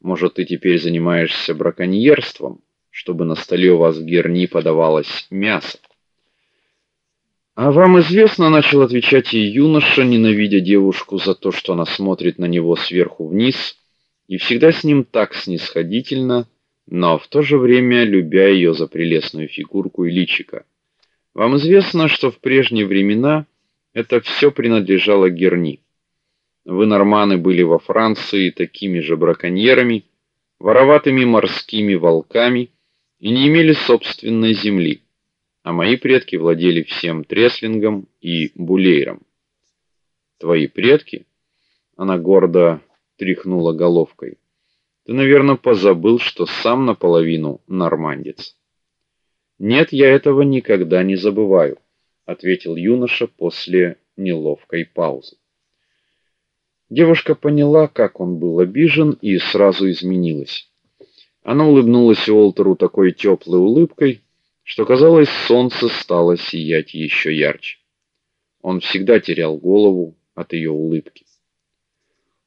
Может, ты теперь занимаешься браконьерством, чтобы на столе у вас в Герни подавалось мясо? А вам известно, начал отвечать ей юноша, ненавидя девушку за то, что она смотрит на него сверху вниз и всегда с ним так снисходительно, но в то же время любя ее за прелестную фигурку и личико. Вам известно, что в прежние времена это все принадлежало Герни. Вы норманы были во Франции такими же браконьерами, вороватыми морскими волками и не имели собственной земли а мои предки владели всем Треслингом и Булейром. Твои предки? Она гордо тряхнула головкой. Ты, наверное, позабыл, что сам наполовину нормандец. Нет, я этого никогда не забываю, ответил юноша после неловкой паузы. Девушка поняла, как он был обижен, и сразу изменилась. Она улыбнулась Уолтеру такой теплой улыбкой, что казалось, солнце стало сиять еще ярче. Он всегда терял голову от ее улыбки.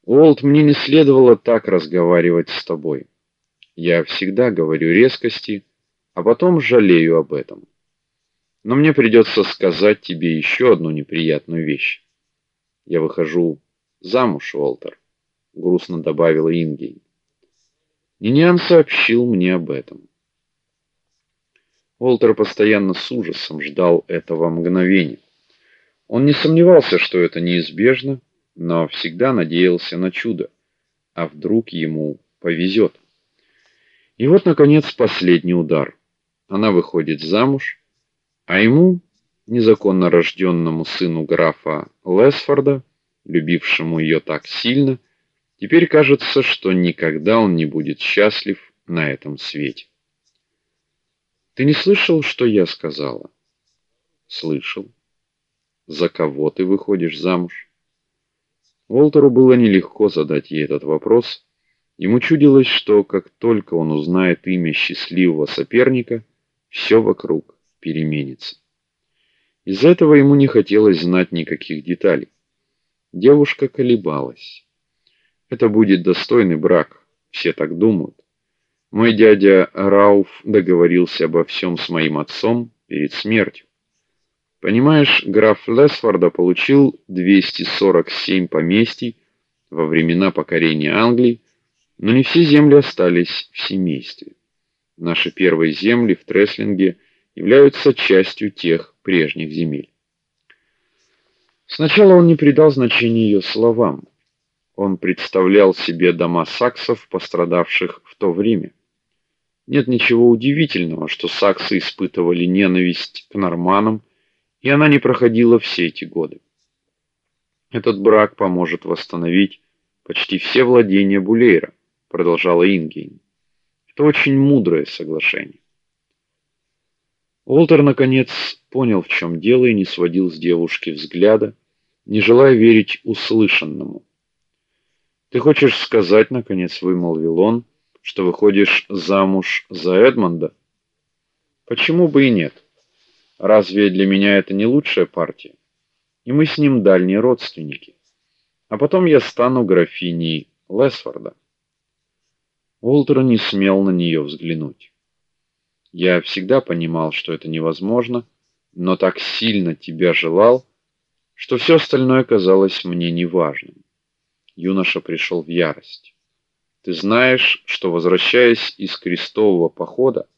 Уолт, мне не следовало так разговаривать с тобой. Я всегда говорю резкости, а потом жалею об этом. Но мне придется сказать тебе еще одну неприятную вещь. Я выхожу замуж, Уолтер, грустно добавила Ингейн. Ниниан сообщил мне об этом. Уолтер постоянно с ужасом ждал этого мгновения. Он не сомневался, что это неизбежно, но всегда надеялся на чудо. А вдруг ему повезет? И вот наконец последний удар. Она выходит замуж, а ему, незаконно рожденному сыну графа Лесфорда, любившему ее так сильно, теперь кажется, что никогда он не будет счастлив на этом свете. Ты не слышал, что я сказала? Слышал. За кого ты выходишь замуж? Волтеру было нелегко задать ей этот вопрос. Ему чудилось, что как только он узнает имя счастливого соперника, все вокруг переменится. Из-за этого ему не хотелось знать никаких деталей. Девушка колебалась. Это будет достойный брак, все так думают. Мой дядя Рауф договорился обо всем с моим отцом перед смертью. Понимаешь, граф Лесфорда получил 247 поместий во времена покорения Англии, но не все земли остались в семействе. Наши первые земли в Треслинге являются частью тех прежних земель. Сначала он не придал значения ее словам. Он представлял себе дома саксов, пострадавших в то время. Нет ничего удивительного, что саксы испытывали ненависть к норманам, и она не проходила все эти годы. Этот брак поможет восстановить почти все владения Булейра, продолжала Ингейн. Это очень мудрое соглашение. Олтер наконец понял, в чем дело, и не сводил с девушки взгляда, не желая верить услышанному. Ты хочешь сказать, наконец вымолвил он, что выходишь замуж за Эдмонда? Почему бы и нет? Разве для меня это не лучшая партия? И мы с ним дальние родственники. А потом я стану графиней Лесфорда. Уолтер не смел на нее взглянуть. Я всегда понимал, что это невозможно, но так сильно тебя желал, что все остальное казалось мне неважным. Юноша пришел в ярость. Ты знаешь, что возвращаясь из крестового похода,